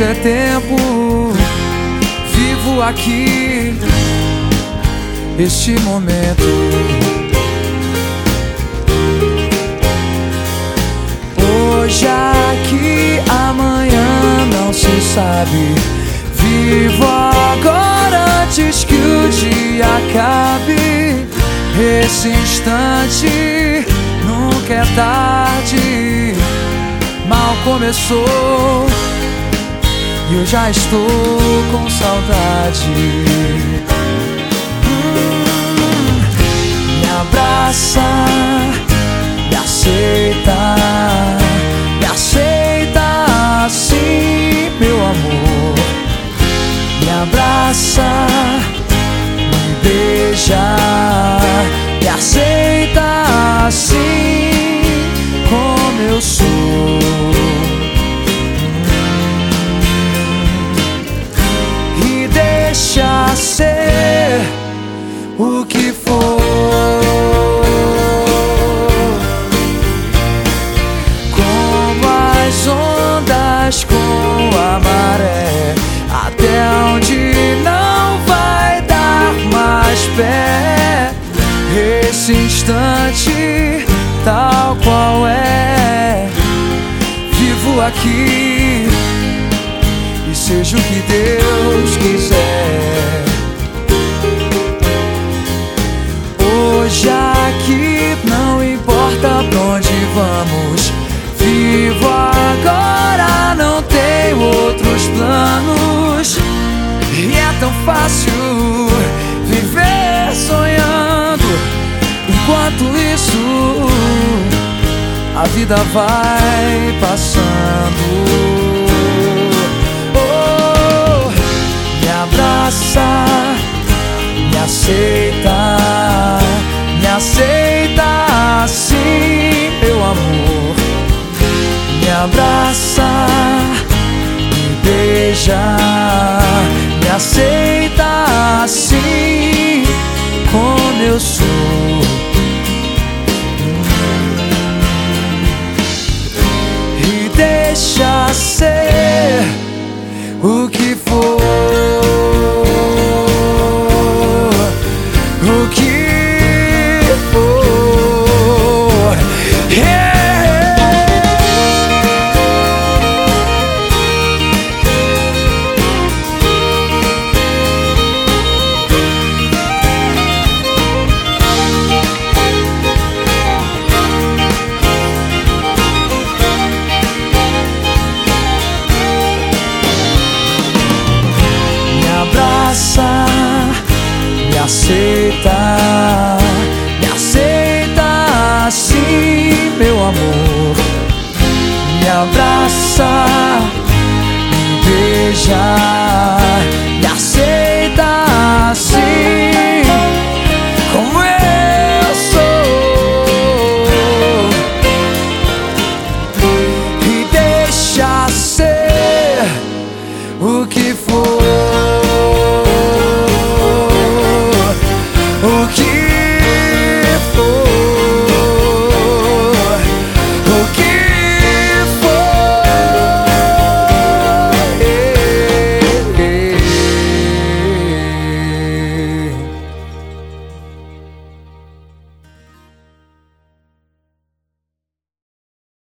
é tempo. Vivo aqui este momento. Hoje aqui, amanhã não se sabe. Vivo agora antes que o dia acabe. Esse instante nunca é tarde. Mal começou e eu já estou com saudade. Hum, me abraça, me aceita, me aceita assim, meu amor. Me abraça, me beija, me aceita instante, tal qual é, vivo aqui e seja o que Deus quiser. Hoje aqui não importa pra onde vamos. Vivo agora, não tenho outros planos. E é tão fácil viver sonhando. Enquanto isso, a vida vai passando. Oh, me abraça, me aceita, me aceita assim, meu amor. Me abraça, me beija, beija, me aceita assim, como eu sou. E deixa ser o que for.